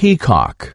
peacock.